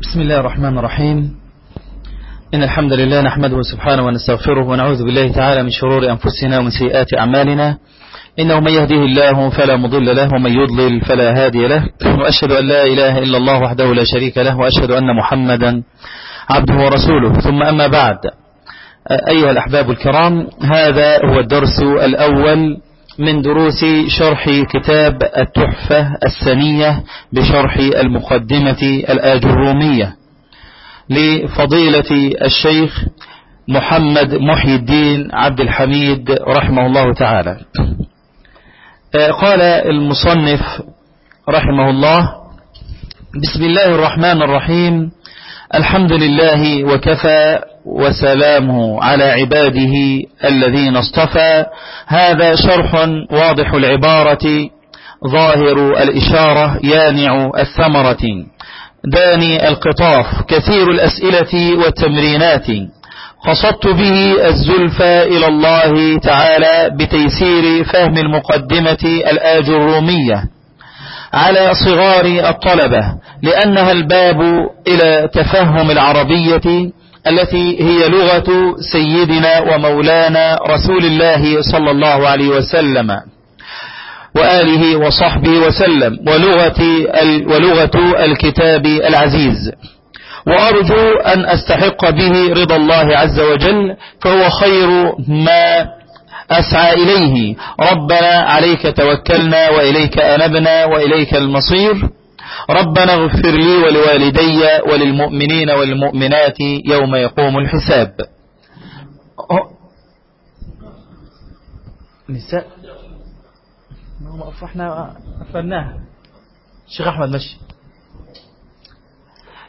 بسم الله الرحمن الرحيم. إن الحمد لله نحمده سبحانه ونستغفره ونعوذ بالله تعالى من شرور أنفسنا ومن سيئات أعمالنا. إنه من يهديه الله فلا مضل له ومن يضلل فلا هادي له. وأشهد أن لا إله إلا الله وحده لا شريك له وأشهد أن محمدا عبده ورسوله. ثم أما بعد أيها الأحباب الكرام هذا هو الدرس الأول من دروس شرح كتاب التحفة السنية بشرح المقدمة الآجرومية لفضيلة الشيخ محمد محي الدين عبد الحميد رحمه الله تعالى. قال المصنف رحمه الله بسم الله الرحمن الرحيم. الحمد لله وكفى وسلامه على عباده الذين اصطفى. هذا شرح واضح العبارة ظاهر الإشارة يانع الثمرة. داني القطاف كثير الأسئلة والتمرينات. قصدت به الزلفى إلى الله تعالى بتيسير فهم المقدمة الآجرومية على صغار الطلبة لأنها الباب إلى تفهم العربية التي هي لغة سيدنا ومولانا رسول الله صلى الله عليه وسلم وآله وصحبه وسلم ولغة, ولغة الكتاب العزيز. وأرجو أن أستحق به رضا الله عز وجل فهو خير ما أسعى إليه. ربنا عليك توكلنا وإليك أنبنا وإليك المصير. ربنا اغفر لي ولوالدي وللمؤمنين والمؤمنات يوم يقوم الحساب. نساء. إحنا قفلناها. الشيخ أحمد مشي.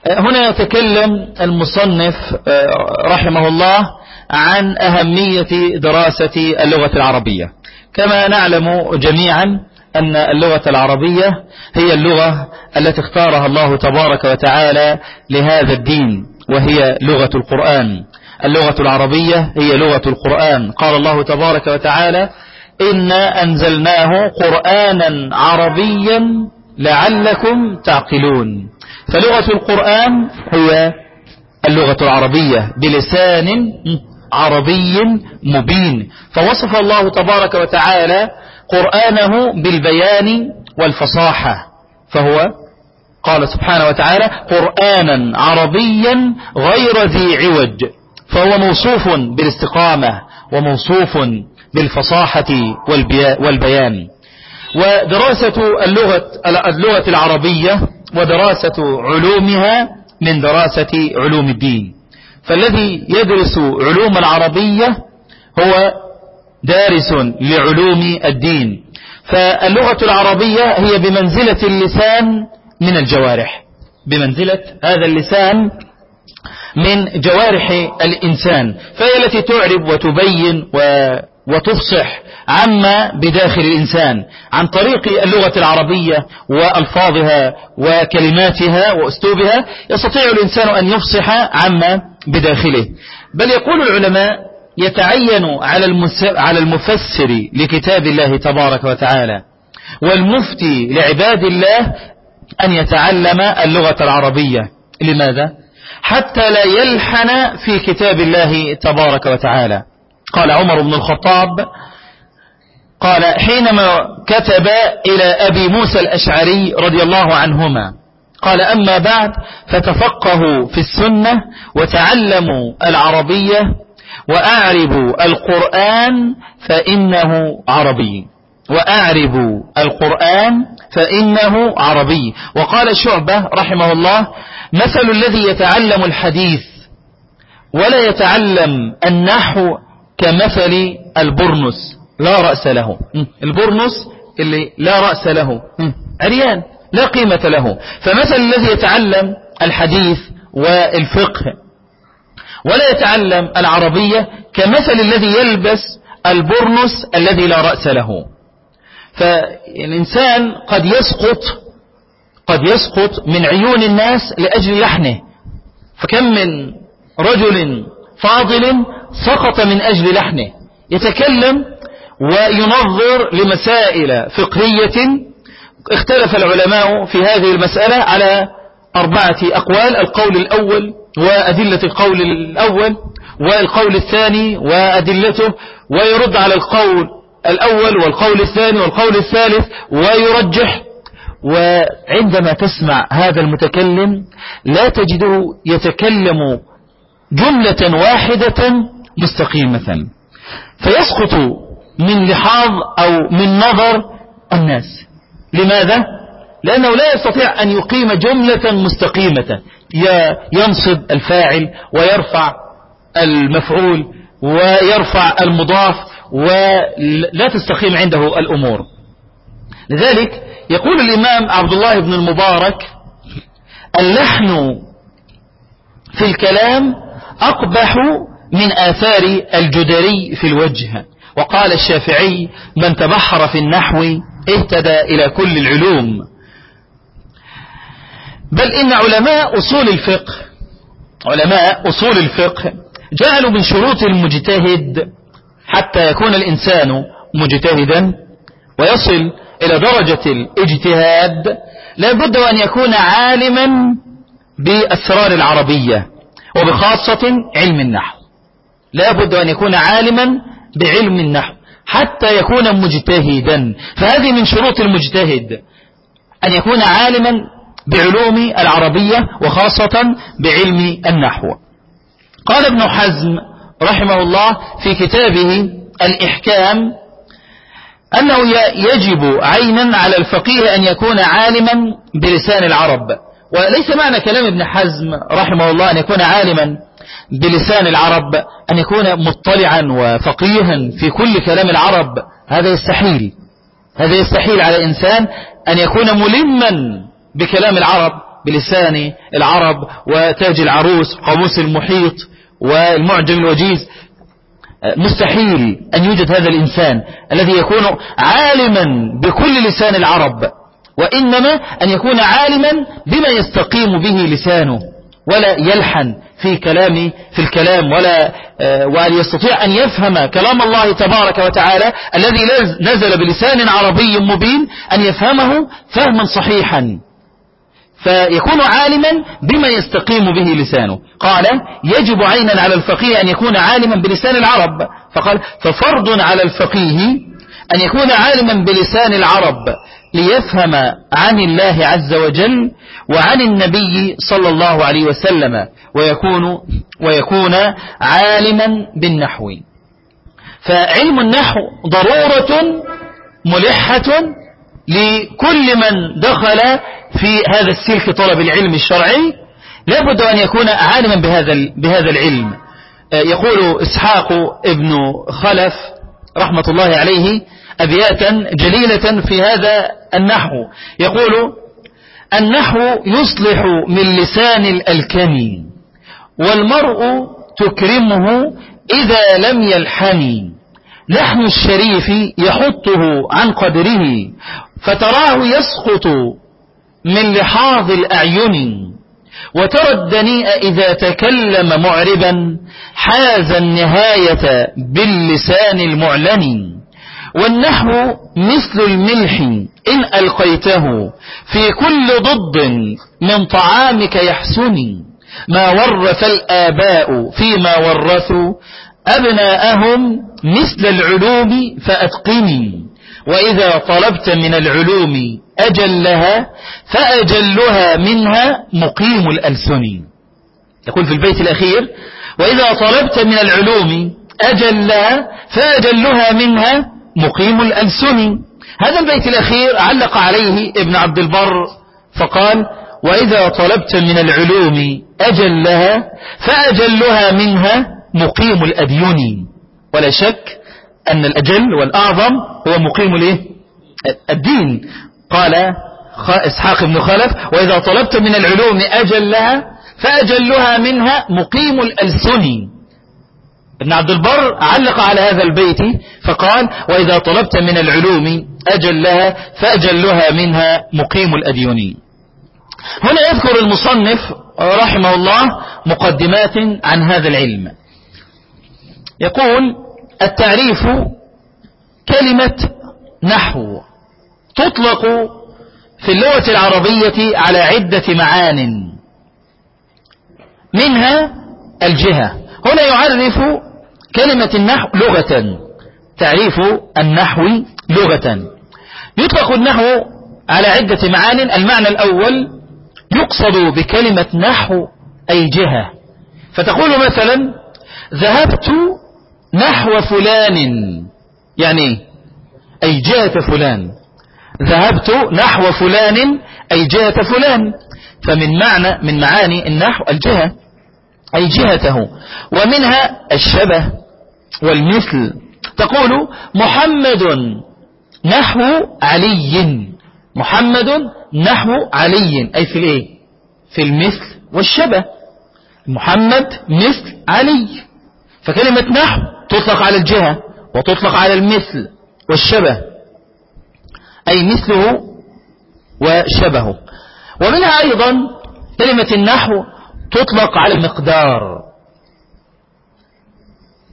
هنا يتكلم المصنف رحمه الله عن أهمية دراسة اللغة العربية. كما نعلم جميعا أن اللغة العربية هي اللغة التي اختارها الله تبارك وتعالى لهذا الدين وهي لغة القرآن. اللغة العربية هي لغة القرآن. قال الله تبارك وتعالى إنا أنزلناه قرآنا عربيا لعلكم تعقلون. فلغة القرآن هي اللغة العربية بلسان عربي مبين. فوصف الله تبارك وتعالى قرآنه بالبيان والفصاحة. فهو قال سبحانه وتعالى قرآنا عربيا غير ذي عوج. فهو موصوف بالاستقامة وموصوف بالفصاحة والبيان. ودراسة اللغة, اللغة العربية ودراسة علومها من دراسة علوم الدين. فالذي يدرس علوم العربية هو دارس لعلوم الدين. فاللغة العربية هي بمنزلة اللسان من الجوارح. بمنزلة هذا اللسان من جوارح الإنسان. فهي التي تعرب وتبين و وتفصح عما بداخل الإنسان. عن طريق اللغة العربية وألفاظها وكلماتها وأسلوبها يستطيع الإنسان أن يفصح عما بداخله. بل يقول العلماء يتعين على المفسر لكتاب الله تبارك وتعالى والمفتي لعباد الله أن يتعلم اللغة العربية لماذا؟ حتى لا يلحن في كتاب الله تبارك وتعالى قال عمر بن الخطاب قال حينما كتب إلى أبي موسى الأشعري رضي الله عنهما قال أما بعد فتفقهوا في السنة وتعلموا العربية وأعربوا القرآن فإنه عربي. وأعربوا القرآن فإنه عربي. وقال شعبة رحمه الله مثل الذي يتعلم الحديث ولا يتعلم النحو كمثل البرنس. لا رأس له. البرنس اللي لا رأس له. عريان. لا قيمة له. فمثل الذي يتعلم الحديث والفقه. ولا يتعلم العربية كمثل الذي يلبس البرنس الذي لا رأس له. فالإنسان قد يسقط قد يسقط من عيون الناس لأجل لحنه. فكم من رجل فاضل سقط من أجل لحنه. يتكلم وينظر لمسائل فقهية. اختلف العلماء في هذه المسألة على أربعة أقوال. القول الأول وأدلة القول الأول والقول الثاني وأدلته ويرد على القول الأول والقول الثاني والقول الثالث ويرجح. وعندما تسمع هذا المتكلم لا تجده يتكلم جملة واحدة مستقيمة فيسقط من لحاظ أو من نظر الناس. لماذا؟ لأنه لا يستطيع أن يقيم جملة مستقيمة. ينصب الفاعل ويرفع المفعول ويرفع المضاف ولا تستقيم عنده الأمور. لذلك يقول الإمام عبد الله بن المبارك اللحن في الكلام أقبح من آثار الجدري في الوجه. وقال الشافعي من تبحر في النحو اهتدى إلى كل العلوم بل إن علماء أصول الفقه علماء أصول الفقه جعلوا من شروط المجتهد حتى يكون الإنسان مجتهدا ويصل إلى درجة الاجتهاد لا بد أن يكون عالما بأسرار العربية وبخاصة علم النحو. لا بد أن يكون عالما بعلم النحو حتى يكون مجتهدا. فهذه من شروط المجتهد أن يكون عالما بعلوم العربية وخاصة بعلم النحو. قال ابن حزم رحمه الله في كتابه الإحكام أنه يجب عينا على الفقيه أن يكون عالما بلسان العرب. وليس معنى كلام ابن حزم رحمه الله أن يكون عالما بلسان العرب أن يكون مطلعا وفقيها في كل كلام العرب. هذا يستحيل. هذا يستحيل على الإنسان أن يكون ملما بكلام العرب بلسان العرب وتاج العروس قاموس المحيط والمعجم الوجيز. مستحيل أن يوجد هذا الإنسان الذي يكون عالما بكل لسان العرب وإنما أن يكون عالما بما يستقيم به لسانه ولا يلحن في كلام في الكلام ولا آه، وأن يستطيع أن يفهم كلام الله تبارك وتعالى الذي نزل بلسان عربي مبين أن يفهمه فهما صحيحا. فيكون عالما بما يستقيم به لسانه. قال يجب عينا على الفقيه أن يكون عالما بلسان العرب. فقال ففرض على الفقيه أن يكون عالما بلسان العرب ليفهم عن الله عز وجل وعن النبي صلى الله عليه وسلم ويكون, ويكون عالما بالنحو. فعلم النحو ضرورة ملحة لكل من دخل في هذا السلك طلب العلم الشرعي لابد أن يكون عالما بهذا بهذا العلم. آه، يقول إسحاق ابن خلف رحمة الله عليه أبياتا جليلة في هذا النحو. يقول النحو يصلح من لسان الألكم والمرء تكرمه إذا لم يلحن. لحن الشريف يحطه عن قدره فتراه يسقط من لحاظ الأعين وترى الدنيء إذا تكلم معربا حاز النهاية باللسان المعلن. والنحو مثل الملح إن ألقيته في كل ضد من طعامك يحسن. ما ورث الآباء فيما ورثوا أبناءهم مثل العلوم فأتقني. وإذا طلبت من العلوم أجلها فأجلها منها مقيم الألسن. يقول في البيت الأخير وإذا طلبت من العلوم أجلها فأجلها منها مقيم الألسن. هذا البيت الأخير علق عليه ابن عبد البر فقال وإذا طلبت من العلوم أجلها فأجلها منها مقيم الأديون. ولا شك أن الأجل والأعظم هو مقيم الايه الدين. قال إسحاق بن خلف وإذا طلبت من العلوم أجلها فأجلها منها مقيم الألسن. ابن عبد البر علق على هذا البيت فقال وإذا طلبت من العلوم أجلها فأجلها منها مقيم الأديون. هنا يذكر المصنف رحمه الله مقدمات عن هذا العلم. يقول التعريف كلمة نحو تطلق في اللغة العربية على عدة معان. منها الجهة. هنا يعرف كلمة النحو لغة تعريف النحو لغة. يطلق النحو على عدة معان. المعنى الأول يقصد بكلمة نحو أي جهة. فتقول مثلا ذهبت نحو فلان. يعني أي جهة فلان. ذهبت نحو فلان أي جهة فلان. فمن معنى من معاني النحو الجهة أي جهته. ومنها الشبه والمثل. تقول محمد نحو علي. محمد نحو علي. أي في الإيه؟ في المثل والشبه. محمد مثل علي. فكلمة نحو تطلق على الجهة وتطلق على المثل والشبه. أي مثله وشبهه. ومنها أيضا كلمة النحو تطلق على المقدار.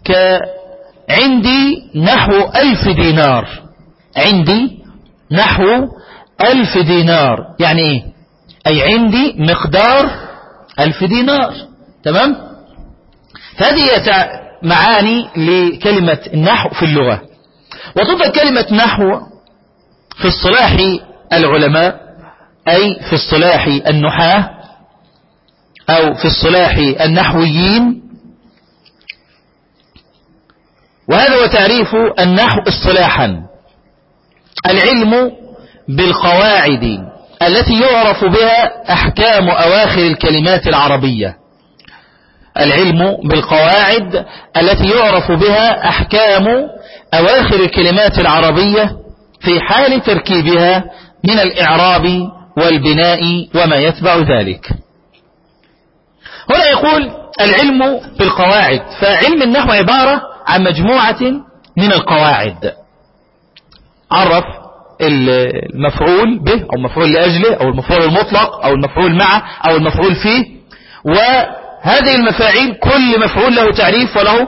كعندي نحو ألف دينار. عندي نحو ألف دينار. يعني إيه؟ أي عندي مقدار ألف دينار. تمام؟ هذه معاني لكلمة النحو في اللغة. وتطلق كلمة نحو في الصلاح العلماء أي في الصلاح النحاة أو في الصلاح النحويين. وهذا هو تعريف النحو اصطلاحا. العلم بالقواعد التي يعرف بها أحكام أواخر الكلمات العربية. العلم بالقواعد التي يعرف بها أحكام أواخر الكلمات العربية في حال تركيبها من الإعراب والبناء وما يتبع ذلك. هنا يقول العلم بالقواعد فعلم النحو عبارة عن مجموعة من القواعد. عرف المفعول به أو المفعول لأجله أو المفعول المطلق أو المفعول معه أو المفعول فيه وهذه المفاعيل كل مفعول له تعريف وله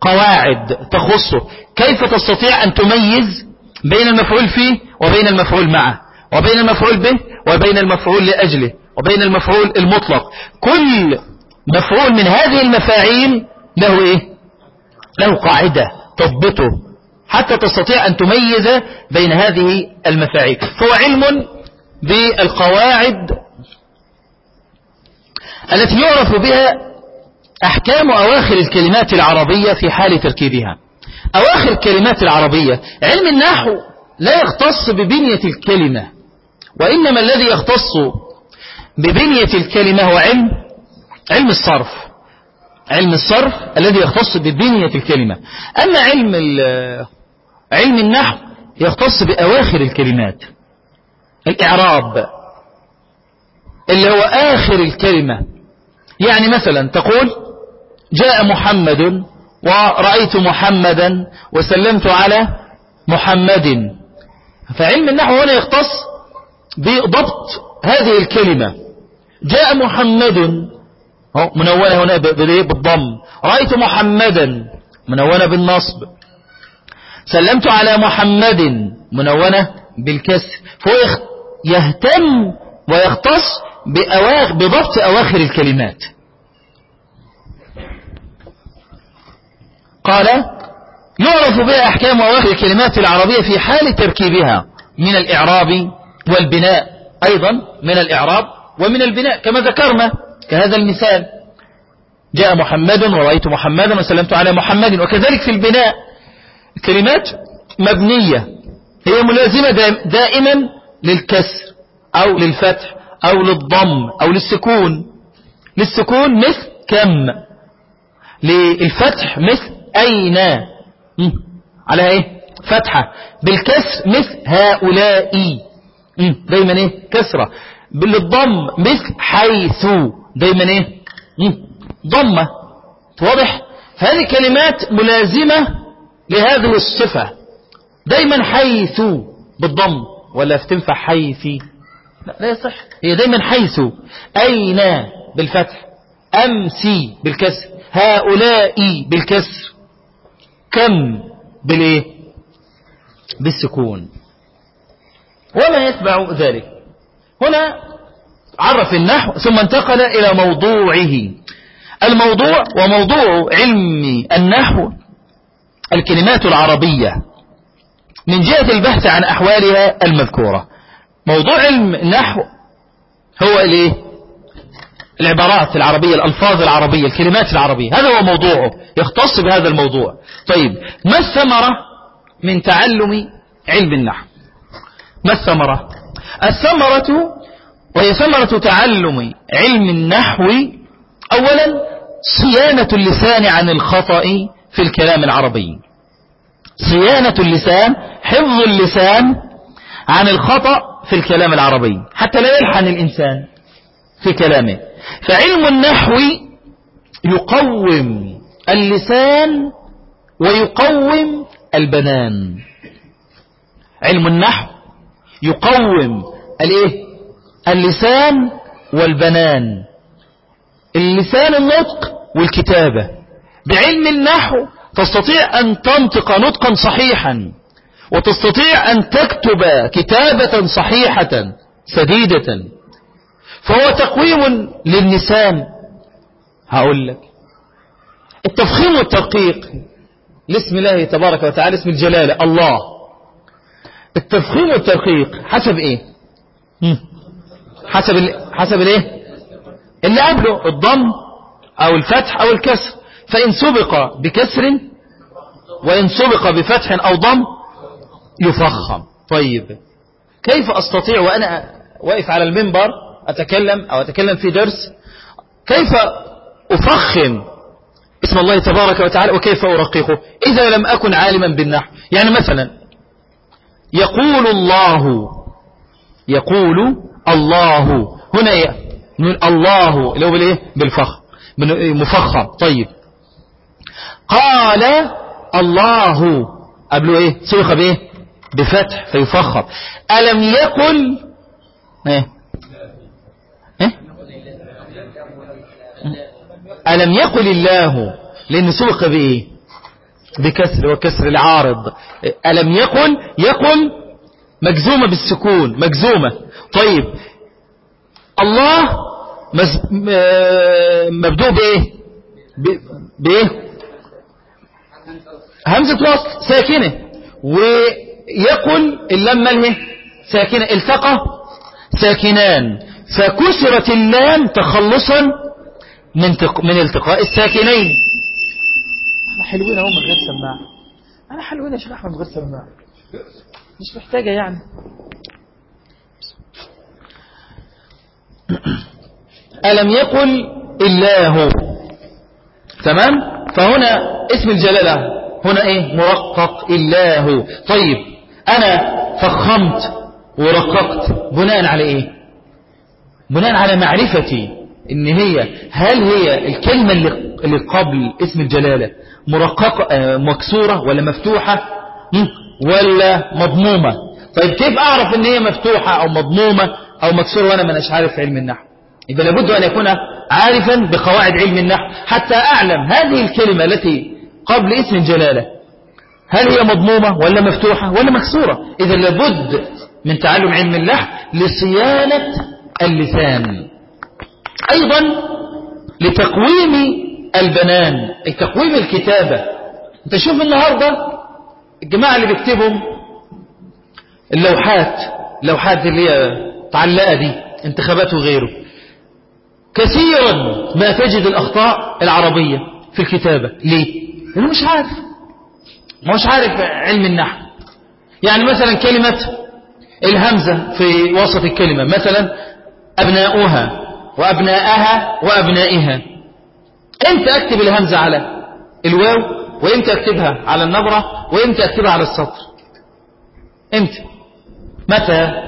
قواعد تخصه. كيف تستطيع أن تميز بين المفعول فيه وبين المفعول معه؟ وبين المفعول به وبين المفعول لأجله وبين المفعول المطلق. كل مفعول من هذه المفاعيل له إيه؟ له قاعدة تضبطه. حتى تستطيع أن تميز بين هذه المفاعيل. فهو علم بالقواعد التي يعرف بها أحكام أواخر الكلمات العربية في حال تركيبها. أواخر الكلمات العربية علم النحو لا يختص ببنية الكلمة وإنما الذي يختص ببنية الكلمة هو علم علم الصرف. علم الصرف الذي يختص ببنية الكلمة. أما علم علم النحو يختص بأواخر الكلمات. الإعراب اللي هو آخر الكلمة. يعني مثلا تقول جاء محمد ورأيت محمدا وسلمت على محمد. فعلم النحو هنا يختص بضبط هذه الكلمة. جاء محمد منونة هنا بالضم. رأيت محمدا منونة بالنصب. سلمت على محمد منونة بالكسر. فهو يهتم ويختص بضبط أواخر الكلمات. قال يعرف بها أحكام أواخر الكلمات العربية في حال تركيبها من الإعراب والبناء أيضا من الإعراب ومن البناء كما ذكرنا كهذا المثال. جاء محمد ورأيت محمدا وسلمت على محمد. وكذلك في البناء. كلمات مبنية هي ملازمة دائما للكسر أو للفتح. أو للضم أو للسكون. للسكون مثل كم؟ للفتح مثل أين؟ على إيه؟ فتحة. بالكسر مثل هؤلاء. دايما إيه؟ كسرة. بالضم مثل حيث. دايما إيه؟ ضمة. واضح؟ هذه كلمات ملازمة لهذه الصفة. دايما حيث بالضم. ولا تنفع حيث لا لا يصح. هي دايما حيث أين بالفتح أمسي بالكسر هؤلاء بالكسر كم بالإيه؟ بالسكون. وما يتبع ذلك. هنا عرف النحو ثم انتقل إلى موضوعه. الموضوع وموضوع علم النحو الكلمات العربية. من جهة البحث عن أحوالها المذكورة. موضوع علم النحو هو الايه العبارات العربية الألفاظ العربية الكلمات العربية هذا هو موضوعه يختص بهذا الموضوع. طيب ما الثمرة من تعلم علم النحو؟ ما الثمرة؟ الثمرة وهي ثمرة تعلم علم النحو أولا صيانة اللسان عن الخطأ في الكلام العربي. صيانة اللسان حفظ اللسان عن الخطأ في الكلام العربي حتى لا يلحن الإنسان في كلامه. فعلم النحو يقوم اللسان ويقوم البنان. علم النحو يقوم الإيه؟ اللسان والبنان. اللسان النطق والكتابة. بعلم النحو تستطيع أن تنطق نطقا صحيحا. وتستطيع أن تكتب كتابة صحيحة سديدة. فهو تقويم للنسان. هقول لك. التفخيم والترقيق لاسم الله تبارك وتعالى اسم الجلالة الله. التفخيم والترقيق حسب إيه؟ حسب ال... حسب الإيه؟ اللي قبله الضم أو الفتح أو الكسر. فإن سبق بكسر وإن سبق بفتح أو ضم يفخم. طيب. كيف أستطيع وأنا واقف على المنبر أتكلم أو أتكلم في درس؟ كيف أفخم اسم الله تبارك وتعالى وكيف أرققه؟ إذا لم أكن عالما بالنحو. يعني مثلا يقول الله يقول الله. هنا من الله اللي هو بالإيه؟ بالفخم مفخم. طيب. قال الله. قبله إيه؟ سبق بإيه؟ بفتح فيفخم ألم يقل؟ إيه؟ إيه؟ ألم يقل الله؟ لأن سبق بإيه؟ بكسر وكسر العارض. ألم يقل؟ يقل مجزومة بالسكون مجزومة. طيب. الله. مبدوء بإيه؟ بإيه؟ همزة وصل ساكنة. ويقل اللام ماله ساكنة التقى ساكنان. فكسرت اللام تخلصا من تق... من التقاء الساكنين. إحنا حلوين أهو من غير سماعه أنا حلوين يا شيخ أحمد من غير سماعه مش محتاجة يعني. ألم يقل الله؟ تمام؟ فهنا اسم الجلالة هنا إيه؟ مرقق الله. طيب. أنا فخمت ورققت. بناء على إيه؟ بناء على معرفتي إن هي هل هي الكلمة اللي, قبل اسم الجلالة مرققة مكسورة ولا مفتوحة؟ ولا مضمومة؟ طيب كيف أعرف إن هي مفتوحة أو مضمومة أو مكسورة وأنا من عارف علم النحو؟ إذا لابد أن يكون عارفا بقواعد علم النحو حتى أعلم هذه الكلمة التي قبل اسم الجلالة. هل هي مضمومة ولا مفتوحة ولا مكسورة؟ إذا لابد من تعلم علم النحو لصيانة اللسان. أيضا لتقويم البنان أي تقويم الكتابة. أنت شوف النهاردة الجماعة اللي بيكتبهم اللوحات اللوحات اللي هي تعلقة دي انتخابات وغيره. كثيرا ما تجد الأخطاء العربية في الكتابة. ليه؟ لأنه مش عارف. مش عارف علم النحو. يعني مثلا كلمة الهمزة في وسط الكلمة مثلا أبناؤها وأبناءها وأبنائها. إمتى أكتب الهمزة على الواو؟ وإمتى أكتبها على النبرة وإمتى أكتبها على السطر؟ إمتى؟ متى؟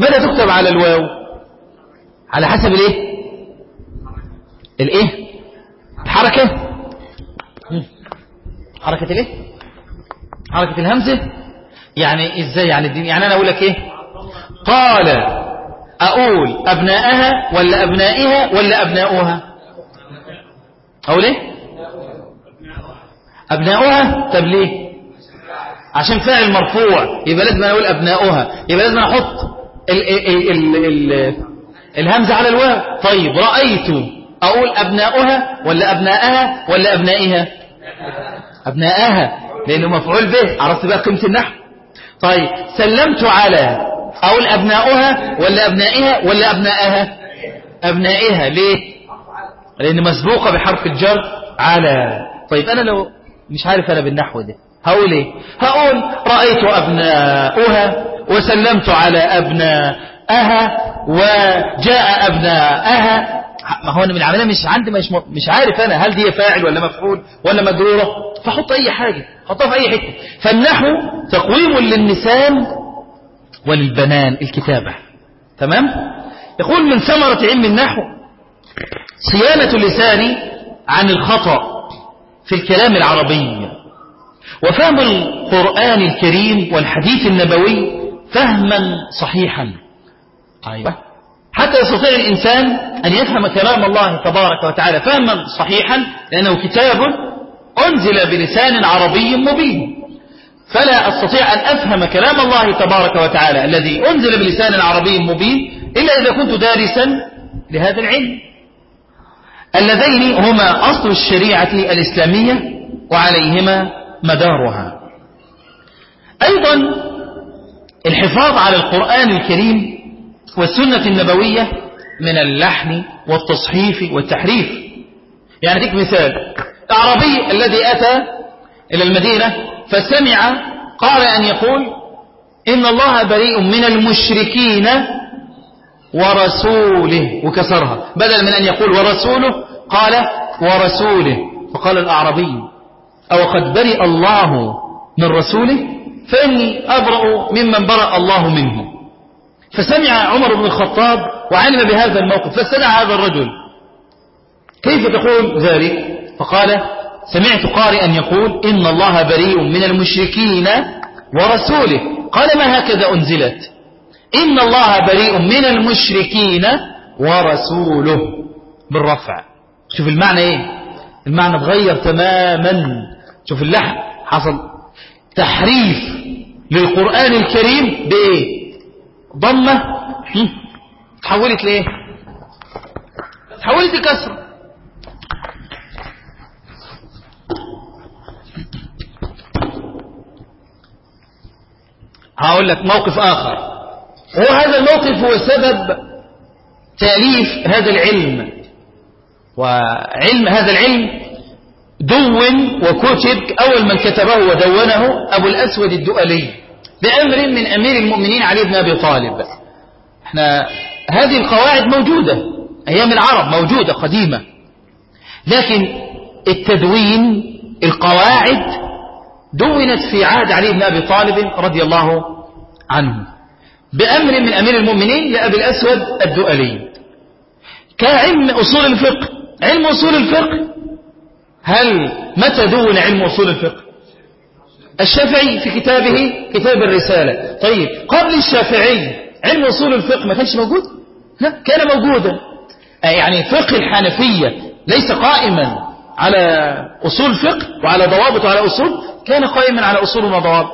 متى تكتب على الواو؟ على حسب الإيه؟ الإيه؟ الحركة. حركة الإيه؟ حركة الهمزة؟ يعني إزاي يعني الدين يعني أنا أقول لك إيه؟ قال أقول أبناءها ولا أبنائها ولا أبناؤها؟ أقول إيه؟ أبناؤها. طب ليه؟ عشان فاعل مرفوع. يبقى لازم أقول أبناؤها. يبقى لازم ال ال ال ال الهمزة على الواو. طيب رأيت. أقول أبناؤها ولا أبناءها ولا أبنائها؟ أبناءها. لأنه مفعول به. عرفت بقى قيمة النحو؟ طيب سلمت على أقول أبناؤها ولا أبنائها ولا أبنائها؟ أبنائها. ليه؟ لأن مسبوقة بحرف الجر على. طيب أنا لو مش عارف أنا بالنحو ده. هقول إيه؟ هقول رأيت أبناؤها وسلمت على أبنائها وجاء أبنائها ما هو أنا من العملية مش عندي مش, مش عارف أنا هل دي فاعل ولا مفعول ولا مجرورة فحط أي حاجة حطها في أي حتة. فالنحو تقويم للنسان وللبنان الكتابة. تمام؟ يقول من ثمرة علم النحو صيانة اللسان عن الخطأ في الكلام العربي وفهم القرآن الكريم والحديث النبوي فهما صحيحا. أيوة. حتى يستطيع الإنسان أن يفهم كلام الله تبارك وتعالى فهما صحيحا لأنه كتاب أنزل بلسان عربي مبين. فلا أستطيع أن أفهم كلام الله تبارك وتعالى الذي أنزل بلسان عربي مبين إلا إذا كنت دارسا لهذا العلم. اللذين هما أصل الشريعة الإسلامية وعليهما مدارها. أيضا الحفاظ على القرآن الكريم والسنة النبوية من اللحن والتصحيف والتحريف. يعني ديك مثال. العربي الذي أتى إلى المدينة فسمع قال أن يقول إن الله بريء من المشركين ورسوله وكسرها. بدل من أن يقول ورسوله قال ورسوله. فقال الأعربي أو قد برئ الله من رسوله فإني أبرأ ممن برأ الله منه. فسمع عمر بن الخطاب وعلم بهذا الموقف فاستدعى هذا الرجل. كيف تقول ذلك؟ فقال سمعت قارئا يقول إن الله بريء من المشركين ورسوله. قال ما هكذا أنزلت؟ إن الله بريء من المشركين ورسوله. بالرفع. شوف المعنى إيه؟ المعنى اتغير تماما. شوف اللحن. حصل تحريف للقرآن الكريم بإيه؟ ضمة تحولت ليه تحولت لكسر. هقول لك موقف آخر. هو هذا الموقف هو سبب تأليف هذا العلم. وعلم هذا العلم دون وكتب أول من كتبه ودونه أبو الأسود الدؤلي. بأمر من أمير المؤمنين علي بن أبي طالب. إحنا هذه القواعد موجودة. أيام العرب موجودة قديمة. لكن التدوين القواعد دونت في عهد علي بن أبي طالب رضي الله عنه. بأمر من أمير المؤمنين لأبي الأسود الدؤلي. كعلم أصول الفقه. علم أصول الفقه. هل متى دون علم أصول الفقه؟ الشافعي في كتابه كتاب الرسالة. طيب قبل الشافعي علم أصول الفقه ما كانش موجود؟ لا كان موجودا. يعني فقه الحنفية ليس قائما على أصول الفقه وعلى ضوابط وعلى أصول كان قائما على أصول وضوابط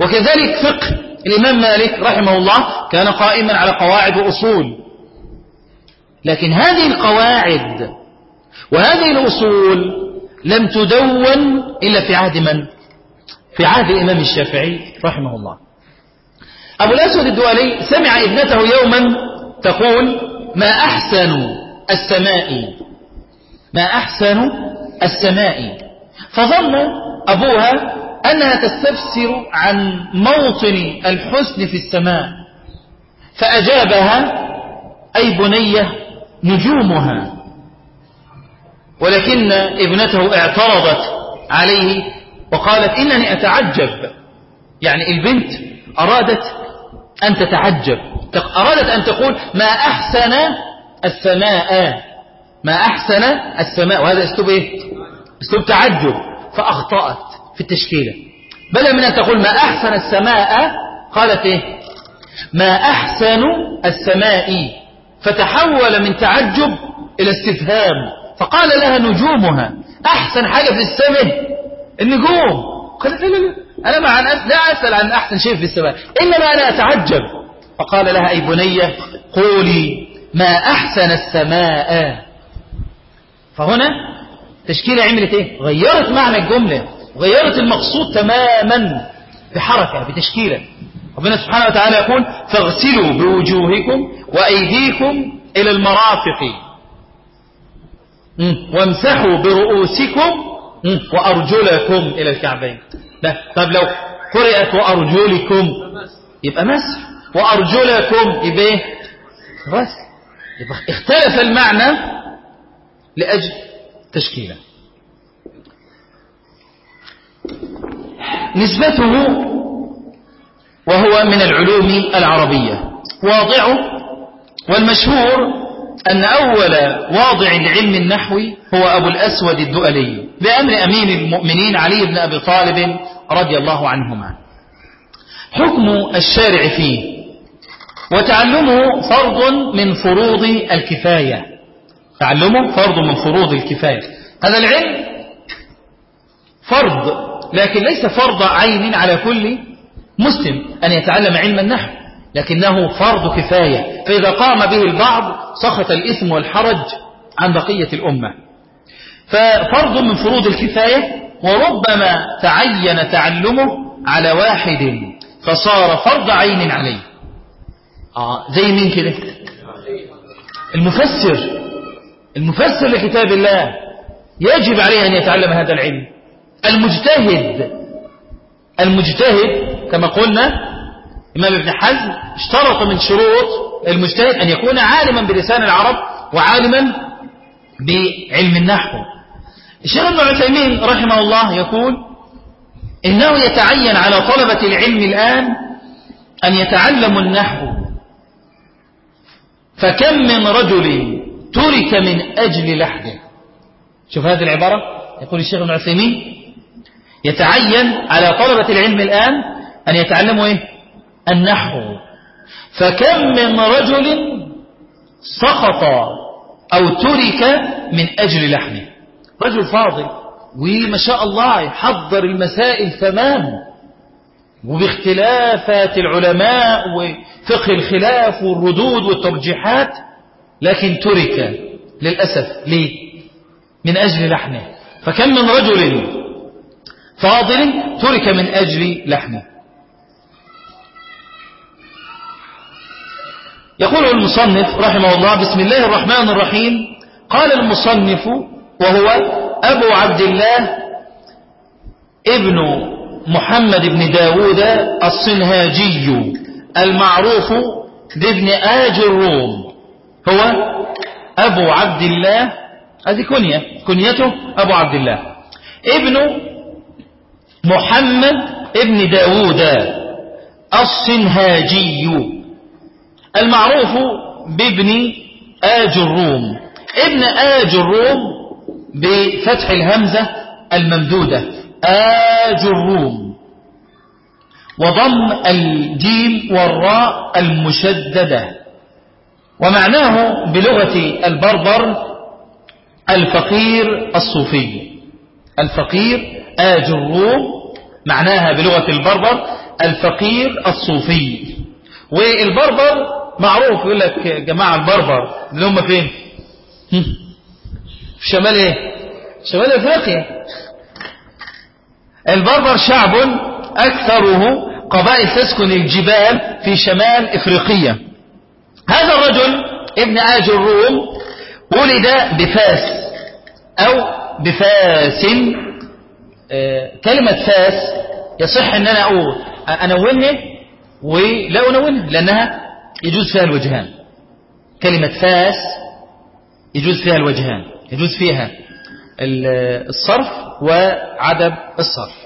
وكذلك فقه الإمام مالك رحمه الله كان قائما على قواعد وأصول. لكن هذه القواعد وهذه الأصول لم تدون إلا في عهد من؟ في عهد الإمام الشافعي رحمه الله. أبو الأسود الدولي سمع ابنته يوما تقول ما أحسن السماء؟ ما أحسن السماء؟ فظن أبوها أنها تستفسر عن موطن الحسن في السماء فأجابها أي بنية نجومها. ولكن ابنته اعترضت عليه وقالت إنني أتعجب. يعني البنت أرادت أن تتعجب. أرادت أن تقول ما أحسن السماء. ما أحسن السماء. وهذا أسلوب إيه؟ أسلوب تعجب. فأخطأت في التشكيلة. بدل من أن تقول ما أحسن السماء. قالت إيه؟ ما أحسن السماء. فتحول من تعجب إلى استفهام. فقال لها نجومها أحسن حاجة في السماء. النجوم قالت لا لا لا. أنا مع لا أسأل عن أحسن شيء في السماء إنما أنا أتعجب. فقال لها أي بنية؟ قولي ما أحسن السماء؟ فهنا تشكيلة عملت إيه؟ غيرت معنى الجملة غيرت المقصود تماما بحركة بتشكيلة. ربنا سبحانه وتعالى يقول فاغسلوا بوجوهكم وأيديكم إلى المرافق. وامسحوا برؤوسكم وأرجلكم إلى الكعبين. لا طب لو قرأت وأرجلكم يبقى مسح وأرجلكم يبقى إيه؟ بس. يبقى اختلف المعنى لأجل تشكيلة. نسبته وهو من العلوم العربية. واضعه والمشهور أن أول واضع لعلم النحو هو أبو الأسود الدؤلي. بأمر أمين المؤمنين علي بن أبي طالب رضي الله عنهما. حكم الشارع فيه وتعلمه فرض من فروض الكفاية. تعلمه فرض من فروض الكفاية. هذا العلم فرض لكن ليس فرض عين على كل مسلم أن يتعلم علم النحو لكنه فرض كفاية. فإذا قام به البعض سقط الإثم والحرج عن بقية الأمة. ففرض من فروض الكفاية وربما تعين تعلمه على واحد فصار فرض عين عليه. آه زي مين كده؟ المفسر. المفسر لكتاب الله. يجب عليه أن يتعلم هذا العلم. المجتهد. المجتهد كما قلنا إمام ابن حزم اشترط من شروط المجتهد أن يكون عالما بلسان العرب وعالما بعلم النحو. الشيخ ابن عثيمين رحمه الله يقول إنه يتعين على طلبة العلم الآن أن يتعلموا النحو. فكم من رجل ترك من أجل لحده. شوف هذه العبارة. يقول الشيخ ابن عثيمين يتعين على طلبة العلم الآن أن يتعلموا إيه؟ النحو. فكم من رجل سقط أو ترك من أجل لحمه رجل فاضل وما شاء الله يحضر المسائل تمام. وباختلافات العلماء وفقه الخلاف والردود والترجيحات لكن ترك للأسف ليه من أجل لحمه. فكم من رجل فاضل ترك من أجل لحمه. يقول المصنف رحمه الله بسم الله الرحمن الرحيم. قال المصنف وهو أبو عبد الله ابن محمد بن داود الصنهاجي المعروف بابن آج الروم. هو أبو عبد الله. هذه كنية. كنيته أبو عبد الله. ابن محمد ابن داود الصنهاجي المعروف بابن آج الروم. ابن آج الروم بفتح الهمزة الممدودة. آج الروم. وضم الجيم والراء المشددة. ومعناه بلغة البربر الفقير الصوفي. الفقير آج الروم معناها بلغة البربر الفقير الصوفي. والبربر معروف يقول لك جماعة البربر اللي هم فين؟ في شمال إيه؟ شمال إفريقيا. البربر شعب أكثره قبائل تسكن الجبال في شمال إفريقيا. هذا الرجل ابن آج الروم ولد بفاس أو بفاس. آه كلمة فاس يصح أن أنا أقول انونها ولا انونها لأنها يجوز فيها الوجهان. كلمة فاس يجوز فيها الوجهان. يجوز فيها الصرف وعدم الصرف.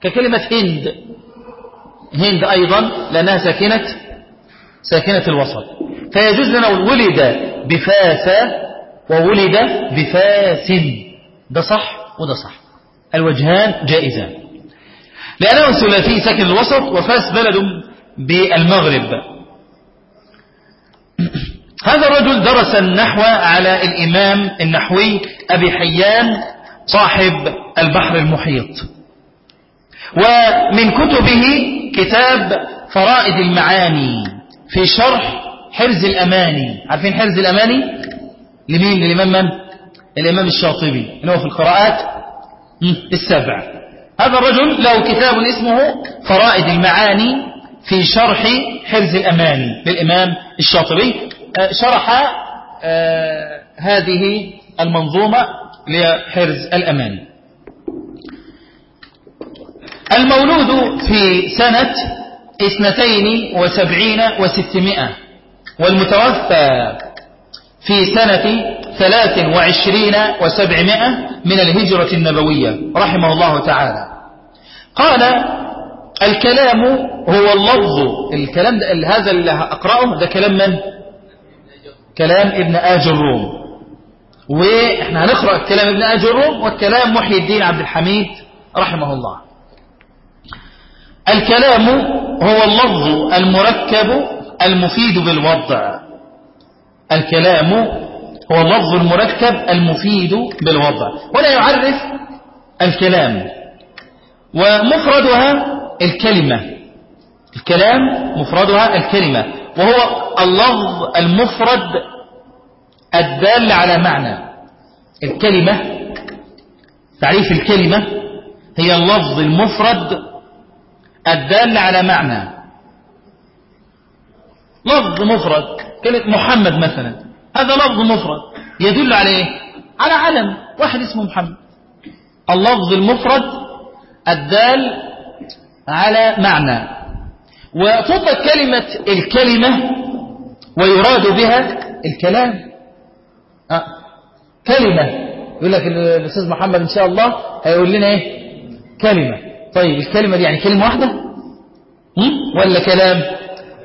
ككلمة هند. هند أيضا لأنها ساكنة ساكنة الوسط. فيجوز لنا ولد بفاس وولد بفاس ده صح وده صح. الوجهان جائزان. لأنه ثلاثي ساكن الوسط وفاس بلد بالمغرب. هذا الرجل درس النحو على الإمام النحوي أبي حيان صاحب البحر المحيط. ومن كتبه كتاب فرائد المعاني في شرح حرز الأماني. عارفين حرز الأماني؟ لمين؟ للإمام من؟ الإمام الشاطبي اللي هو في القراءات. السبع هذا الرجل له كتاب اسمه فرائد المعاني في شرح حرز الأماني للإمام الشاطبي. شرح آه، هذه المنظومة لحرز الأماني المولود في سنة اثنتين وسبعين وستمائة والمتوفى في سنة ثلاث وعشرين وسبعمائة من الهجرة النبوية رحمه الله تعالى. قال الكلام هو اللفظ الكلام ده هذا اللي أقرأه ده كلام من؟ كلام ابن آج الروم. وإحنا هنقرأ كلام ابن آج الروم والكلام محي الدين عبد الحميد رحمه الله. الكلام هو اللفظ المركب المفيد بالوضع. الكلام هو اللفظ المركب المفيد بالوضع. ولا يعرف الكلام. ومفردها الكلمة. الكلام مفردها الكلمة. وهو اللفظ المفرد الدال على معنى الكلمة تعريف الكلمة هي اللفظ المفرد الدال على معنى. لفظ مفرد كلمة محمد مثلا هذا لفظ مفرد يدل على إيه؟ على علم واحد اسمه محمد. اللفظ المفرد الدال على معنى. وتطلق كلمة الكلمة ويراد بها الكلام. أه. كلمة. يقول لك الأستاذ محمد إن شاء الله هيقول لنا إيه؟ كلمة. طيب الكلمة دي يعني كلمة واحدة؟ ولا كلام؟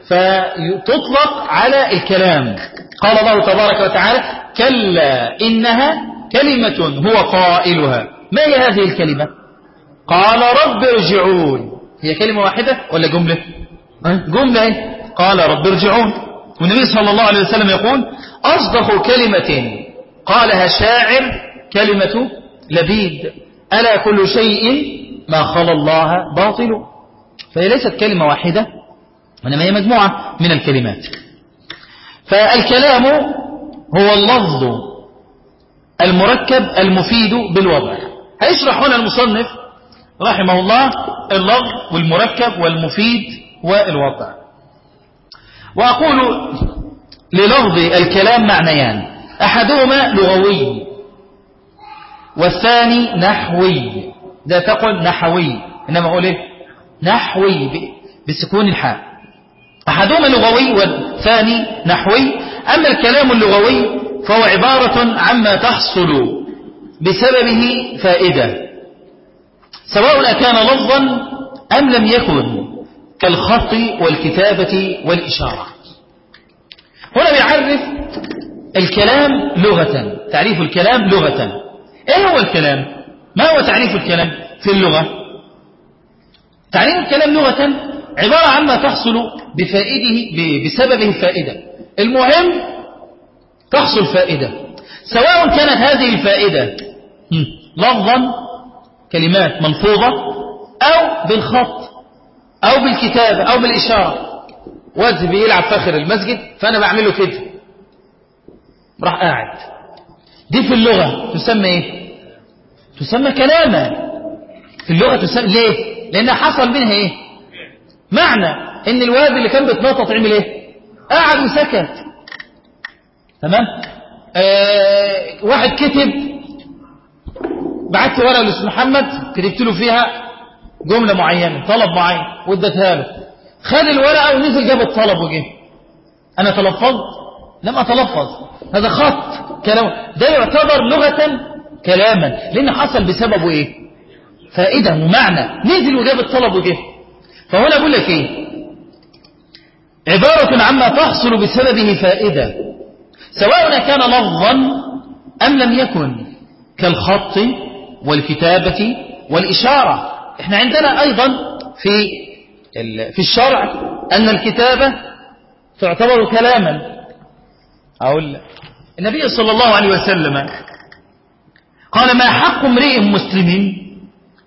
فتطلق على الكلام. قال الله تبارك وتعالى كلا إنها كلمة هو قائلها. ما هي هذه الكلمة؟ قال رب ارجعون. هي كلمة واحدة ولا جملة؟ جملة. قال رب ارجعون. والنبي صلى الله عليه وسلم يقول أصدق كلمة قالها شاعر كلمة لبيد ألا كل شيء ما خلا الله باطل؟ فهي ليست كلمة واحدة وإنما هي مجموعة من الكلمات. فالكلام هو اللفظ المركب المفيد بالوضع. هيشرح هنا المصنف رحمه الله اللفظ والمركب والمفيد والوضع. وأقول للفظ الكلام معنيان. أحدهما لغوي والثاني نحوي. ده تقل نحوي إنما أقول إيه؟ نحوي بسكون الحاء. أحدهما لغوي والثاني نحوي. أما الكلام اللغوي فهو عبارة عما تحصل بسببه فائدة. سواء كان لفظا أم لم يكن كالخط والكتابة والإشارة. هنا بيعرف الكلام لغة تعريف الكلام لغة. إيه هو الكلام؟ ما هو تعريف الكلام في اللغة؟ تعريف الكلام لغة عبارة عما تحصل بفائده بسببه فائدة. المهم تحصل فائدة. سواء كانت هذه الفائدة لفظا كلمات ملفوظة أو بالخط أو بالكتابة أو بالإشارة. واد بيلعب فاخر المسجد فأنا بعمله كده. راح قاعد. دي في اللغة تسمى إيه؟ تسمى كلاما. في اللغة تسمى ليه؟ لأن حصل منها إيه؟ معنى إن الواد اللي كان بيتنطط عمل إيه؟ قاعد وسكت. تمام؟ آه واحد كتب بعت ورقة لاستاذ محمد كتبت له فيها جملة معينة طلب معين واديتها له. خد الورقة ونزل جاب الطلب وجه. أنا تلفظت؟ لم أتلفظ. هذا خط كلام. ده يعتبر لغة كلاما. لأن حصل بسببه إيه؟ فائدة ومعنى. نزل وجاب الطلب وجه. فهنا بقول لك إيه؟ عبارة عما تحصل بسببه فائدة. سواء كان لفظا أم لم يكن. كالخط والكتابة والإشارة. إحنا عندنا أيضا في في الشرع أن الكتابة تعتبر كلاما. أقول النبي صلى الله عليه وسلم قال ما حق امرئ مسلم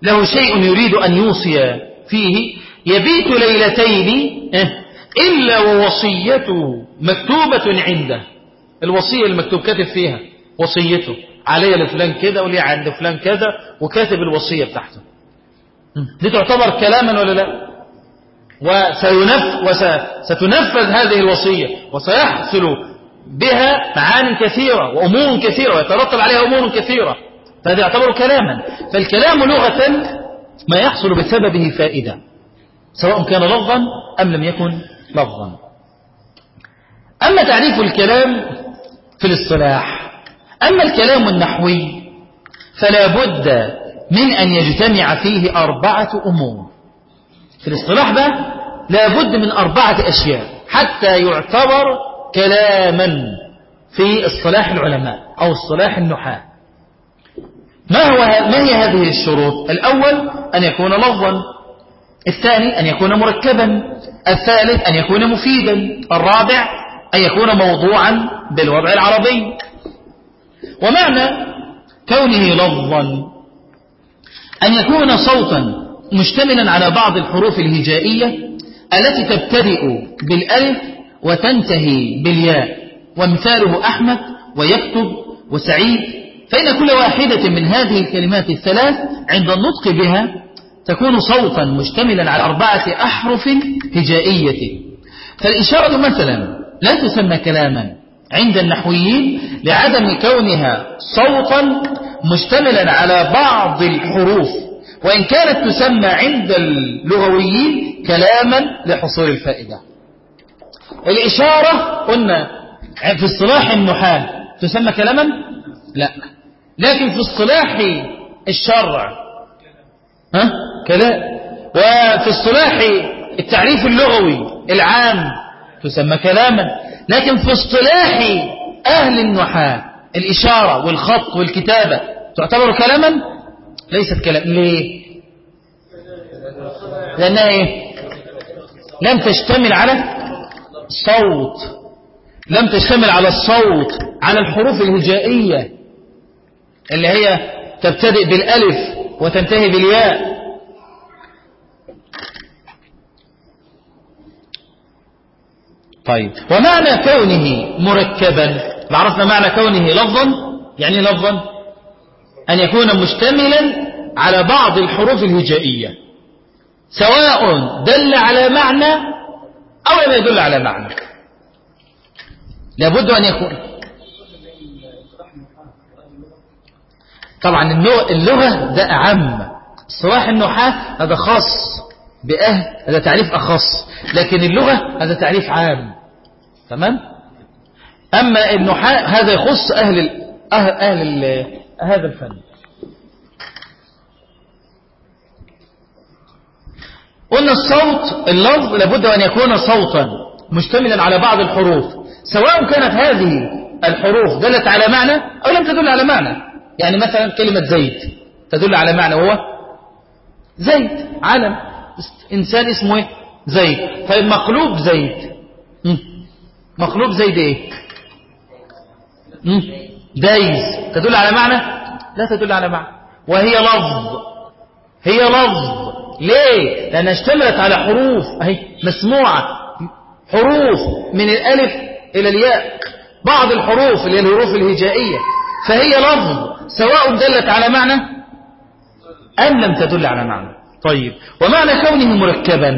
له شيء يريد أن يوصي فيه يبيت ليلتين إيه، إلا ووصيته مكتوبة عنده. الوصية المكتوب كاتب فيها وصيته علي لفلان كذا ولي عند فلان كذا وكاتب الوصية بتاعته. دي تعتبر كلاما ولا لا؟ وستنفذ هذه الوصية وسيحصل بها معان كثيرة وأمور كثيرة ويترتب عليها أمور كثيرة. فهذا يعتبر كلاما. فالكلام لغة ما يحصل بسببه فائدة سواء كان لفظا أم لم يكن لفظا. أما تعريف الكلام في الاصطلاح أما الكلام النحوي فلا بد من أن يجتمع فيه أربعة أمور. في الاصطلاح ده لا بد من أربعة أشياء حتى يعتبر كلاما في اصطلاح العلماء أو اصطلاح النحاة. ما, هو ما هي هذه الشروط؟ الأول أن يكون لفظا الثاني أن يكون مركبا الثالث أن يكون مفيدا الرابع أن يكون موضوعا بالوضع العربي. ومعنى كونه لفظا أن يكون صوتا. مشتملا على بعض الحروف الهجائية التي تبتدئ بالألف وتنتهي بالياء ومثاله أحمد ويكتب وسعيد. فإن كل واحدة من هذه الكلمات الثلاث عند النطق بها تكون صوتا مشتملا على أربعة أحرف هجائية. فالإشارة مثلا لا تسمى كلاما عند النحويين لعدم كونها صوتا مشتملا على بعض الحروف. وإن كانت تسمى عند اللغويين كلاما لحصول الفائدة. الإشارة قلنا في اصطلاح النحاة تسمى كلاما؟ لا. لكن في اصطلاح الشرع. ها؟ كلام وفي اصطلاح التعريف اللغوي العام تسمى كلاما. لكن في اصطلاح أهل النحاة الإشارة والخط والكتابة تعتبر كلاما؟ ليست كلام. ليه؟ لأنها إيه؟ لم تشتمل على صوت لم تشتمل على الصوت على الحروف الهجائية اللي هي تبتدئ بالألف وتنتهي بالياء. طيب. ومعنى كونه مركبا. عرفنا معنى كونه لفظا؟ يعني لفظا؟ أن يكون مشتملا على بعض الحروف الهجائية سواء دل على معنى أو لا يدل على معنى. لابد أن يكون. طبعا اللغة ده أعم. صلاح النحاة هذا خاص بأهل هذا تعريف أخص لكن اللغة هذا تعريف عام. تمام؟ أما النحاة هذا يخص أهل ال... أهل, أهل. هذا الفن. قلنا الصوت اللفظ لابد أن يكون صوتا مشتملا على بعض الحروف. سواء كانت هذه الحروف دلت على معنى أو لم تدل على معنى. يعني مثلا كلمة زيد تدل على معنى هو زيد علم إنسان اسمه إيه؟ زيد طيب مقلوب زيد مقلوب زيد إيه؟ دايز تدل على معنى؟ لا تدل على معنى. وهي لفظ. هي لفظ. ليه؟ لأنها اشتملت على حروف. أهي مسموعة. حروف من الألف إلى الياء. بعض الحروف اللي هي الحروف الهجائية. فهي لفظ. سواء دلت على معنى أم لم تدل على معنى. طيب. ومعنى كونه مركبا.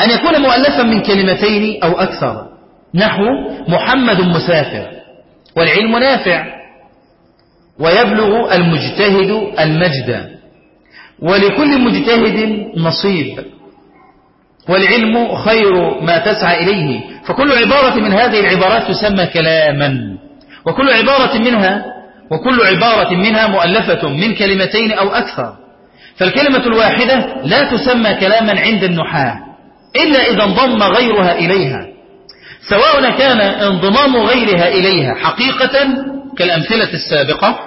أن يكون مؤلفا من كلمتين أو أكثر. نحو محمد مسافر. والعلم نافع. ويبلغ المجتهد المجد. ولكل مجتهد نصيب. والعلم خير ما تسعى إليه. فكل عبارة من هذه العبارات تسمى كلاما. وكل عبارة منها وكل عبارة منها مؤلفة من كلمتين أو أكثر. فالكلمة الواحدة لا تسمى كلاما عند النحاة إلا إذا انضم غيرها إليها. سواء كان انضمام غيرها إليها حقيقة كالأمثلة السابقة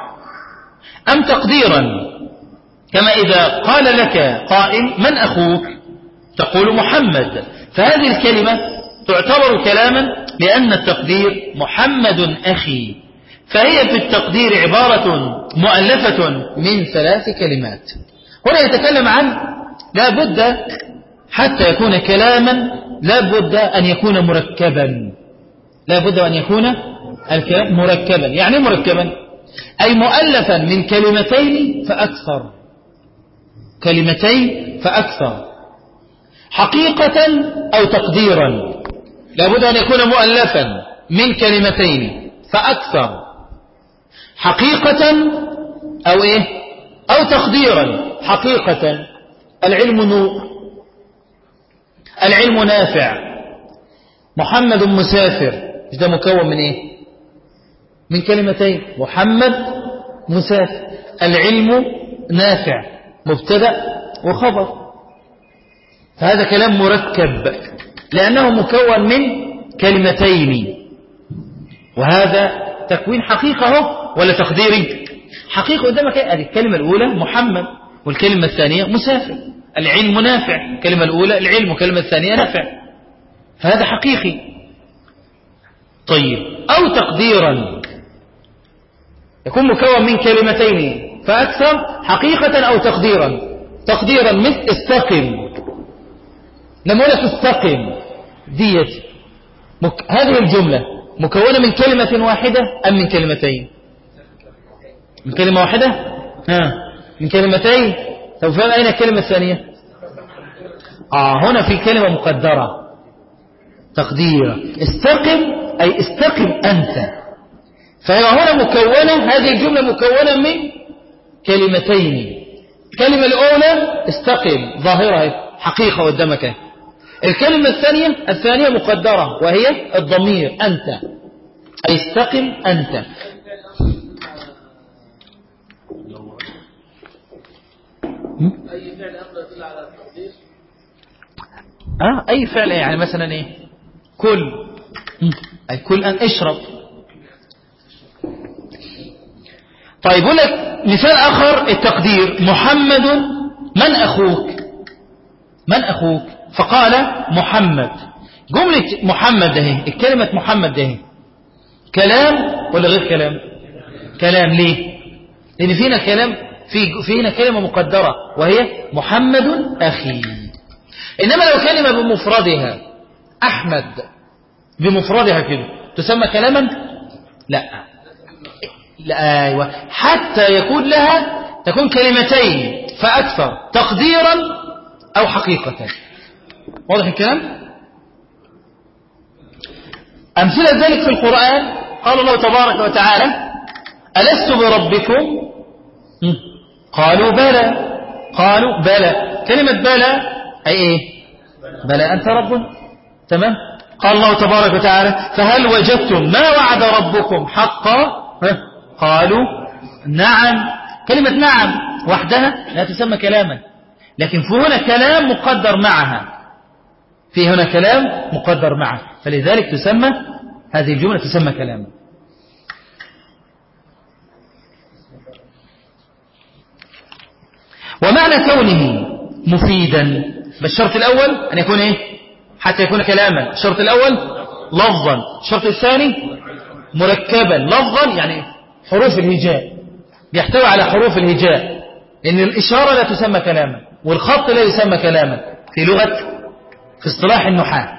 أم تقديرا؟ كما إذا قال لك قائل من أخوك؟ تقول محمد. فهذه الكلمة تعتبر كلاما لأن التقدير محمد أخي فهي في التقدير عبارة مؤلفة من ثلاث كلمات. هنا يتكلم عن لا بد حتى يكون كلاما لا بد أن يكون مركبا. لا بد أن يكون الكلام مركبا. يعني مركبا؟ أي مؤلفا من كلمتين فأكثر. كلمتين فأكثر. حقيقة أو تقديرا. لا بد أن يكون مؤلفا من كلمتين فأكثر. حقيقة أو إيه؟ أو تقديرا. حقيقة. العلم نور. العلم نافع. محمد مسافر. ده مكون من إيه؟ من كلمتين. محمد مسافر. العلم نافع. مبتدأ وخبر. فهذا كلام مركب. لأنه مكون من كلمتين. وهذا تكوين حقيقة ولا تقديري؟ حقيقة قدامك الكلمة الأولى محمد والكلمة الثانية مسافر. العلم نافع الكلمة الأولى العلم والكلمة الثانية نافع. فهذا حقيقي. طيب أو تقديرا. يكون مكون من كلمتين فأكثر حقيقة أو تقديرا. تقديرا مثل استقم. لما لك استقم. ديت مك... هذه الجملة مكونة من كلمة واحدة أم من كلمتين؟ من كلمة واحدة؟ ها. من كلمتين. طب فهم أين الكلمة الثانية؟ آه هنا في كلمة مقدرة. تقدير. استقم أي استقم أنت. فهي هنا مكونة هذه الجملة مكونة من كلمتين. الكلمة الأولى استقم. ظاهرة حقيقة قدامك. الكلمة الثانية الثانية مقدرة وهي الضمير أنت. أي استقم أنت. أي فعل أمر يدل على آه أي فعل يعني مثلا إيه؟ كل. أي كل أن اشرب. طيب يقول لك مثال آخر التقدير. محمد من أخوك؟ من أخوك؟ فقال محمد. جملة محمد ده الكلمة محمد ده كلام ولا غير كلام؟ كلام. ليه؟ لأن فينا كلام في فينا كلمة مقدرة وهي محمد أخي. إنما لو كلمة بمفردها أحمد بمفردها كده تسمى كلاما؟ لا. لا أيوة. حتى يكون لها تكون كلمتين فأكثر تقديرا أو حقيقة واضح الكلام؟ أمثلة ذلك في القرآن. قال الله تبارك وتعالى ألست بربكم؟ قالوا بلى. قالوا بلى. كلمة بلى أي إيه؟ بلى أنت رب؟ تمام؟ قال الله تبارك وتعالى فهل وجدتم ما وعد ربكم حقا؟ قالوا نعم. كلمة نعم وحدها لا تسمى كلاما لكن في هنا كلام مقدر معها. في هنا كلام مقدر معه فلذلك تسمى هذه الجملة تسمى كلاما. ومعنى كونه مفيدا بالشرط الأول أن يكون إيه؟ حتى يكون كلاما. الشرط الأول لفظا. الشرط الثاني مركبا. لفظا يعني حروف الهجاء. يحتوي على حروف الهجاء. لأن الإشارة لا تسمى كلاما والخط لا يسمى كلاما. في لغة في اصطلاح النحاة.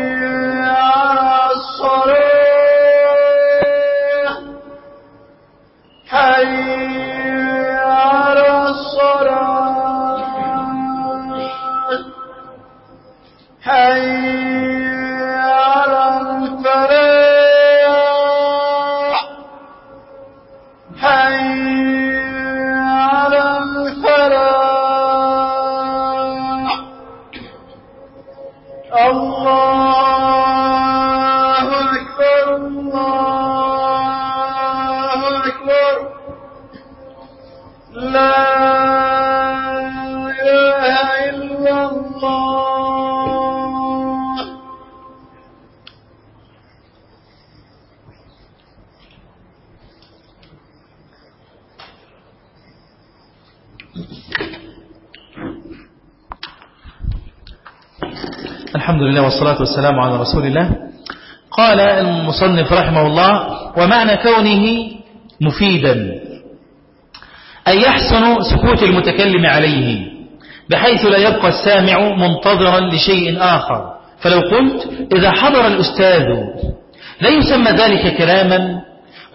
والصلاة والسلام على رسول الله. قال المصنف رحمه الله ومعنى كونه مفيدا أي يحسن سكوت المتكلم عليه بحيث لا يبقى السامع منتظرا لشيء آخر. فلو قلت إذا حضر الأستاذ لا يسمى ذلك كلاما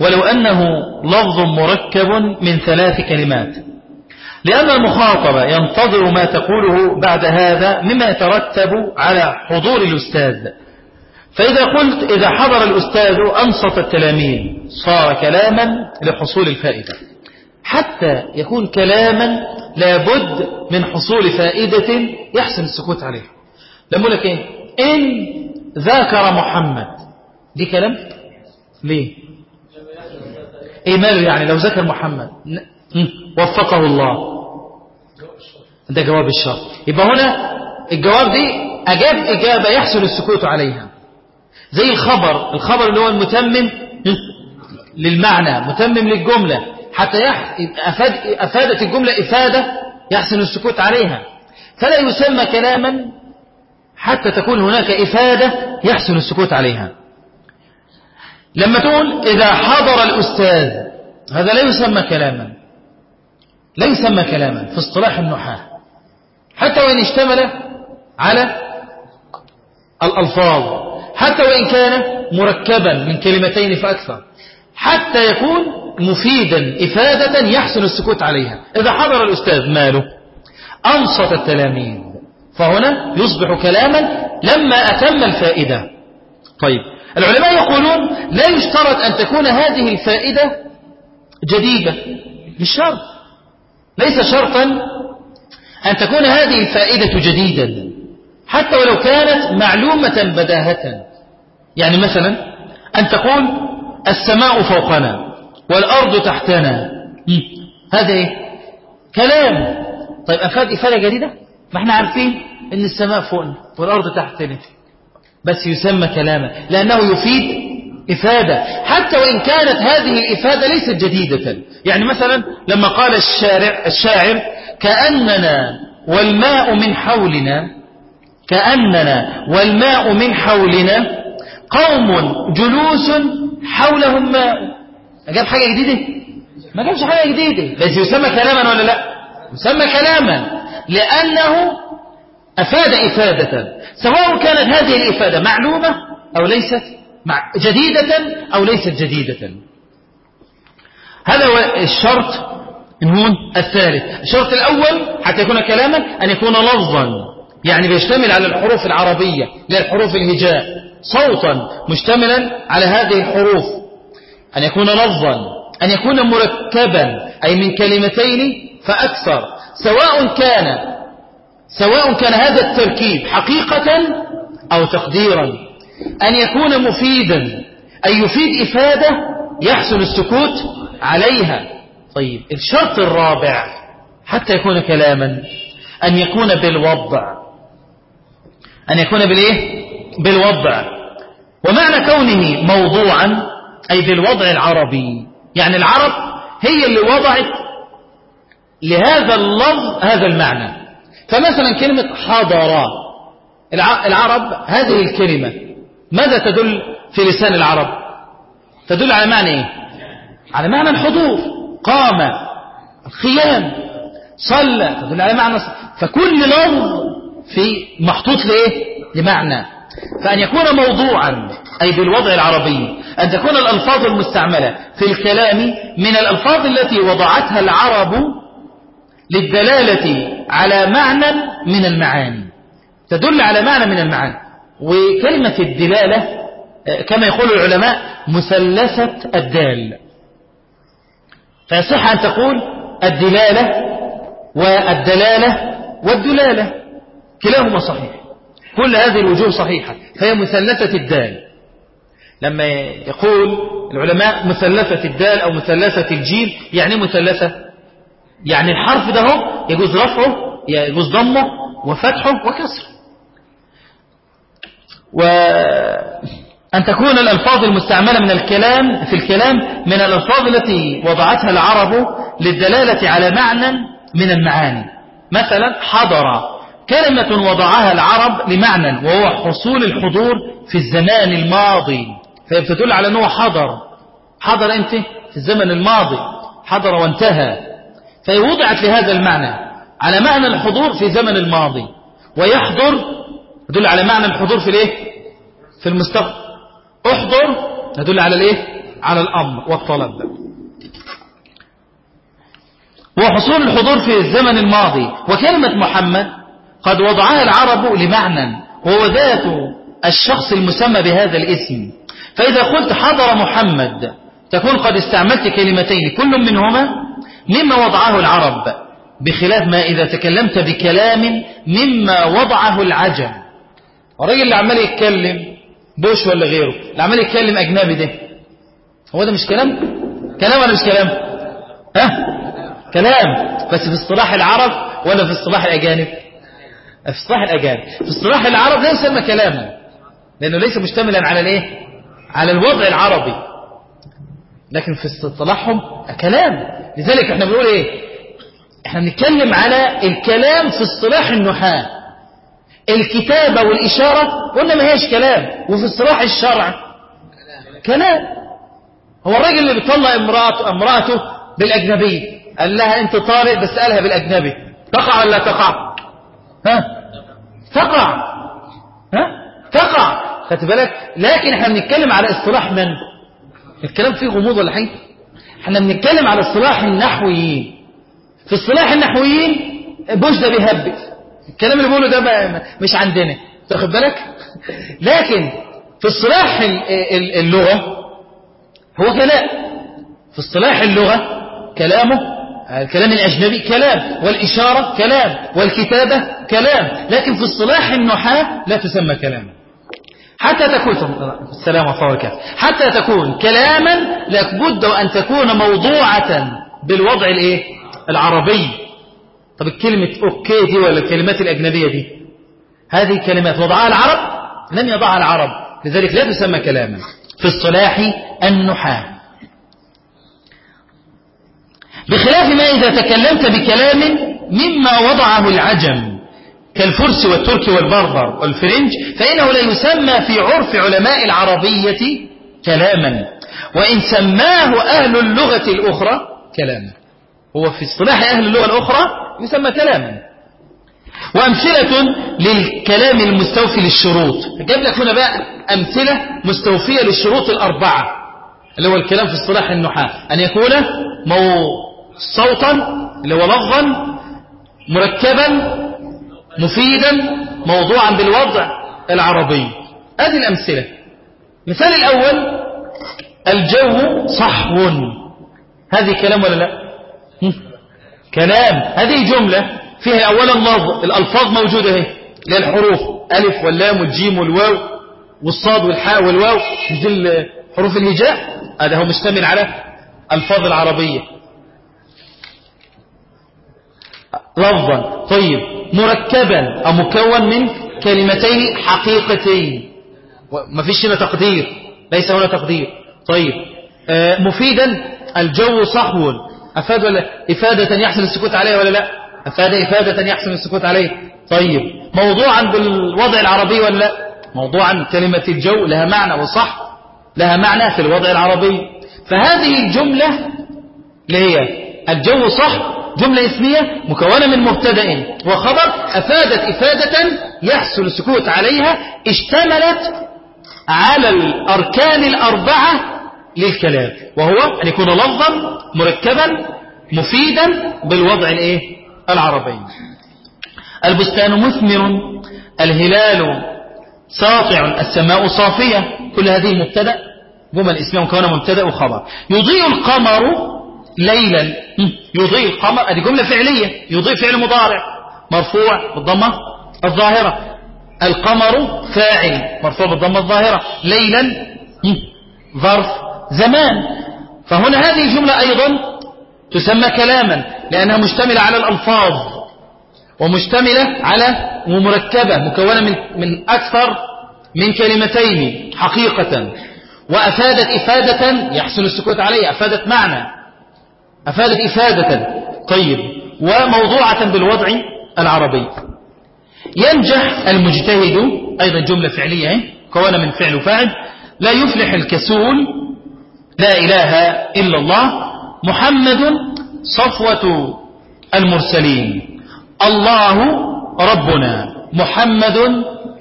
ولو أنه لفظ مركب من ثلاث كلمات. لأن المخاطب ينتظر ما تقوله بعد هذا مما يترتب على حضور الأستاذ. فإذا قلت إذا حضر الأستاذ أنصت التلاميذ صار كلاما لحصول الفائدة. حتى يكون كلاما لابد من حصول فائدة يحسن السكوت عليه. لما لك إيه؟ إن ذاكر محمد دي كلام؟ ليه؟ إيه يعني لو ذكر محمد؟ وفقه الله. ده جواب الشرط. يبقى هنا الجواب دي أجاب إجابة يحسن السكوت عليها. زي الخبر الخبر اللي هو المتمم للمعنى متمم للجملة. حتى. أفاد... أفادت الجملة إفادة يحسن السكوت عليها. فلا يسمى كلاما حتى تكون هناك إفادة يحسن السكوت عليها. لما تقول إذا حضر الأستاذ هذا لا يسمى كلاما. لا يسمى كلاما في اصطلاح النحاة. حتى وإن اشتمل على الألفاظ حتى وإن كان مركبا من كلمتين فأكثر حتى يكون مفيدا إفادة يحسن السكوت عليها. إذا حضر الأستاذ ماله أنصت التلاميذ فهنا يصبح كلاما لما أتم الفائدة. طيب العلماء يقولون لا يشترط أن تكون هذه الفائدة جديدة مش شرط ليس شرطا أن تكون هذه الفائدة جديدة حتى ولو كانت معلومة بداهة. يعني مثلا أن تقول السماء فوقنا والأرض تحتنا. هذا إيه؟ كلام. طيب أفاد إفادة جديدة؟ ما إحنا عارفين أن السماء فوقنا والأرض تحتنا. بس يسمى كلاما لأنه يفيد إفادة حتى وإن كانت هذه الإفادة ليست جديدة. يعني مثلا لما قال الشارع الشاعر كأننا والماء من حولنا كأننا والماء من حولنا قوم جلوس حولهم ماء. جاب حاجة جديدة؟ ما جابش حاجة جديدة. بس يسمى كلاما ولا لا؟ يسمى كلاما. لأنه أفاد إفادة. سواء كانت هذه الإفادة معلومة أو ليست جديدة أو ليست جديدة. هذا هو الشرط النون الثالث. الشرط الأول حتى يكون كلاما أن يكون لفظا. يعني بيشتمل على الحروف العربية لا الحروف الهجاء. صوتا مشتملا على هذه الحروف. أن يكون لفظا. أن يكون مركبا أي من كلمتين فأكثر. سواء كان سواء كان هذا التركيب حقيقة أو تقديرا. أن يكون مفيدا أي يفيد إفادة يحسن السكوت عليها. طيب الشرط الرابع حتى يكون كلاما أن يكون بالوضع. أن يكون بالإيه؟ بالوضع. ومعنى كونه موضوعا أي بالوضع العربي. يعني العرب هي اللي وضعت لهذا اللفظ هذا المعنى. فمثلا كلمة حضر. العرب هذه الكلمة ماذا تدل في لسان العرب؟ تدل على معنى إيه؟ على معنى الحضور. قام الخيام صلى. تدل على معنى فكل لفظ في محطوط لايه لمعنى. فأن يكون موضوعا أي بالوضع العربي أن تكون الألفاظ المستعملة في الكلام من الألفاظ التي وضعتها العرب للدلالة على معنى من المعاني. تدل على معنى من المعاني. وكلمة الدلالة كما يقول العلماء مثلثة الدال. فيصح أن تقول الدلالة والدلالة والدلالة. كلاهما صحيح. كل هذه الوجوه صحيحة. فهي مثلثة الدال. لما يقول العلماء مثلثة الدال أو مثلثة الجيم يعني مثلثة؟ يعني الحرف ده يجوز رفعه يجوز ضمه وفتحه وكسره. وأن تكون الألفاظ المستعملة من الكلام في الكلام من الألفاظ التي وضعتها العرب للدلالة على معنى من المعاني. مثلا حضر. كلمة وضعها العرب لمعنى وهو حصول الحضور في الزمان الماضي. فهي بتدل على أنه حضر. حضر أنت في الزمن الماضي. حضر وانتهى. فهي وضعت لهذا المعنى على معنى الحضور في زمن الماضي. ويحضر يدل على معنى الحضور في الإيه؟ في المستقبل. احضر. يدل على الايه؟ على الأمر والطلب. وحصول الحضور في الزمن الماضي. وكلمة محمد قد وضعها العرب لمعنى وهو ذات الشخص المسمى بهذا الاسم. فإذا قلت حضر محمد تكون قد استعملت كلمتين كل منهما مما وضعه العرب بخلاف ما إذا تكلمت بكلام مما وضعه العجم. الراجل اللي عمال يتكلم بوش ولا غيره؟ اللي عمال يتكلم أجنبي ده. هو ده مش كلام؟ كلام ولا مش كلام؟ ها؟ كلام. بس في اصطلاح العرب ولا في اصطلاح الأجانب؟ في اصطلاح الأجانب. في اصطلاح العرب لا يسمى كلاما لأنه ليس مشتملا على الإيه؟ على الوضع العربي. لكن في اصطلاحهم كلام. لذلك إحنا بنقول إيه؟ إحنا بنتكلم على الكلام في اصطلاح النحاة. الكتابة والإشارة قلنا ما هيش كلام وفي اصطلاح الشرع. كلام. هو الراجل اللي بيطلع امراته امراته بالأجنبي قال لها أنت طارق بس قالها بالأجنبي. تقع ولا تقع؟ ها؟ تقع. ها؟ تقع. خدت بالك؟ لكن إحنا بنتكلم على اصطلاح من؟ الكلام فيه غموض ولا حاجة؟ إحنا بنتكلم على اصطلاح النحويين. في اصطلاح النحويين بوش ده بيهبل الكلام اللي بيقوله ده مش عندنا. تاخد بالك؟ لكن في اصطلاح اللغة هو كلام. في اصطلاح اللغة كلامه الكلام الأجنبي كلام والإشارة كلام والكتابة كلام. لكن في اصطلاح النحاة لا تسمى كلاما. حتى تكون السلام عليكم حتى تكون كلاما لابد أن تكون موضوعة بالوضع الإيه؟ العربي. طب الكلمة أوكي دي ولا الكلمات الأجنبية دي؟ هذه كلمات وضعها العرب لم يضعها العرب لذلك لا تسمى كلاما. في اصطلاح النحاة. بخلاف ما إذا تكلمت بكلام مما وضعه العجم كالفرس والترك والبربر والفرنج فإنه لا يسمى في عرف علماء العربية كلاما. وإن سماه أهل اللغة الأخرى كلاما. هو في اصطلاح أهل اللغة الأخرى يسمى كلاما وأمثلة للكلام المستوفي للشروط. جاب لك هنا بقى أمثلة مستوفية للشروط الأربعة؟ اللي هو الكلام في اصطلاح النحاة. أن يكون مو صوتا اللي هو لفظا مركبا مفيدا موضوعا بالوضع العربي. هذه الأمثلة. مثال الأول الجو صحو. هذه كلام ولا لا؟ كلام. هذه جملة فيها أولا لفظ الألفاظ موجودة اهي اللي الحروف ألف واللام والجيم والواو والصاد والحاء والواو دي حروف الهجاء هذا هو مشتمل على ألفاظ العربية. لفظا. طيب. مركبا. أو مكون من كلمتين حقيقتين. ما فيش هنا تقدير. ليس هنا تقدير. طيب. آه مفيدا. الجو صحو. أفاد ولا إفادة يحسن السكوت عليه ولا لا؟ أفاد إفادة يحسن السكوت عليه. طيب موضوعا بالوضع العربي ولا لا؟ موضوعا كلمة الجو لها معنى وصح لها معنى في الوضع العربي. فهذه الجملة اللي هي الجو صح جملة اسمية مكونة من مبتدأ وخبر أفادت إفادة يحصل السكوت عليها اشتملت على الأركان الأربعة للكلام وهو أن يكون لفظا مركبا مفيدا بالوضع الايه العربي. البستان مثمر الهلال ساطع السماء صافية كل هذه مبتدأ جمل اسمية مكونة مبتدأ وخبر يضيء القمر ليلا يضيء القمر هذه جملة فعلية يضيء فعل مضارع مرفوع بالضمة الظاهرة. القمر فاعل مرفوع بالضمة الظاهرة ليلا ظرف زمان. فهنا هذه الجملة أيضا تسمى كلاما لأنها مشتملة على الألفاظ ومشتملة على ومركبة مكونة من, من أكثر من كلمتين حقيقة. وأفادت إفادة يحصل السكوت عليها أفادت معنى. أفادت إفادة. طيب وموضوعة بالوضع العربي. ينجح المجتهد أيضا جملة فعلية مكونة من فعل وفاعل لا يفلح الكسول لا إله إلا الله محمد صفوة المرسلين. الله ربنا محمد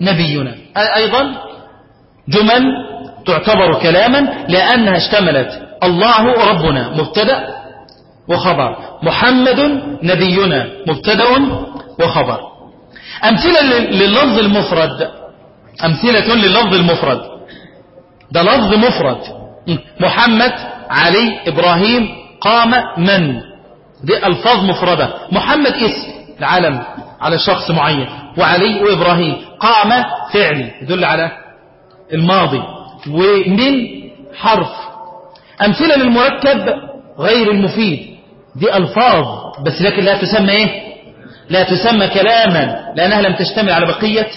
نبينا. أيضا جمل تعتبر كلاما لأنها اشتملت. الله ربنا مبتدأ وخبر. محمد نبينا مبتدأ وخبر. أمثلة لللفظ المفرد. أمثلة لللفظ المفرد. ده لفظ مفرد. محمد علي إبراهيم قام من؟ دي ألفاظ مفردة. محمد اسم العلم على شخص معين. وعلي وإبراهيم. قام فعل. يدل على الماضي. ومن حرف. أمثلة للمركب غير المفيد. دي ألفاظ. بس لكن لا تسمى إيه؟ لا تسمى كلاما. لأنها لم تشتمل على بقية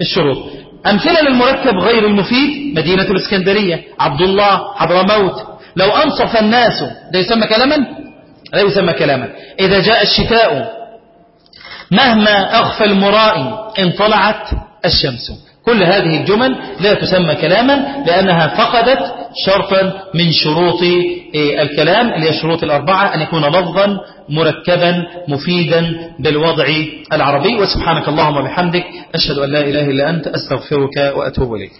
الشروط. أمثلة للمركب غير المفيد مدينة الإسكندرية عبد الله حضرموت. لو أنصف الناس ده يسمى كلاما؟ لا يسمى كلاما. إذا جاء الشتاء مهما أخفى المرائي إن طلعت الشمس. كل هذه الجمل لا تسمى كلاما لأنها فقدت شرطا من شروط الكلام اللي هي الشروط الأربعة أن يكون لفظا مركبا مفيدا بالوضع العربي. وسبحانك اللهم وبحمدك أشهد أن لا إله إلا أنت أستغفرك وأتوب إليك.